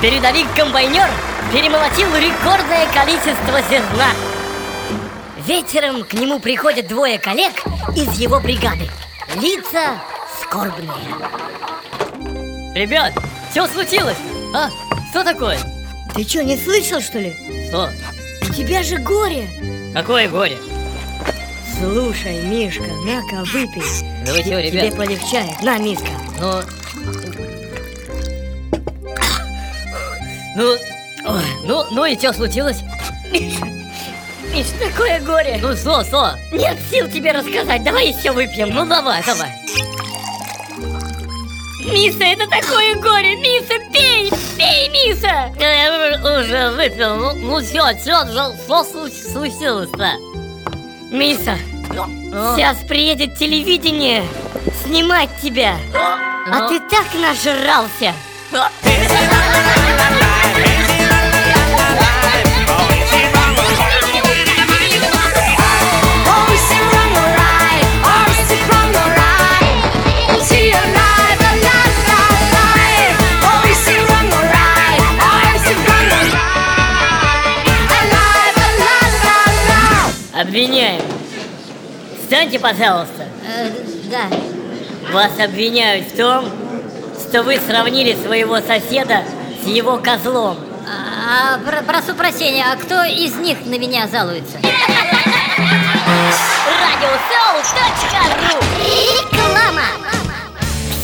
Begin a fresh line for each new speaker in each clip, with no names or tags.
Передовик-комбайнер перемолотил рекордное количество зерна. Вечером к нему приходят двое коллег из его бригады. Лица скорбные.
Ребят, что случилось? А, что такое?
Ты что, не слышал, что ли?
Что?
У тебя же горе.
Какое горе?
Слушай, Мишка, на-ка, выпей.
Да вы чего,
Тебе
ребят?
полегчает. На, Мишка.
Ну... Ну... ой, Ну, ну и что случилось?
Миш, такое горе.
Ну что, что?
Нет сил тебе рассказать. Давай еще выпьем.
Ну давай, давай.
Миса, это такое горе. Миса, пей, пей, Миса.
Я уже выпил. Ну, ну все, что, что случилось-то?
Миса,
Ну,
сейчас приедет телевидение снимать тебя. А
Ну.
ты так нажрался.
Обвиняем. Встаньте, пожалуйста.
Э, да.
Вас обвиняют в том, что вы сравнили своего соседа с его козлом.
А, про- прошу прощения, а кто из них на меня жалуется? Радиосоу.ру Реклама!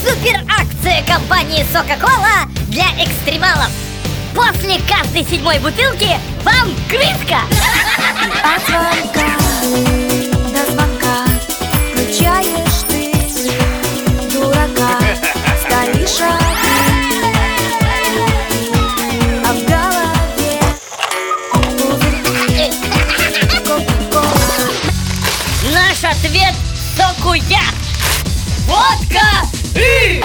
Супер акция компании Кока-Кола для экстремалов! После каждой седьмой бутылки вам
Наш ответ – сокуя! Водка! И!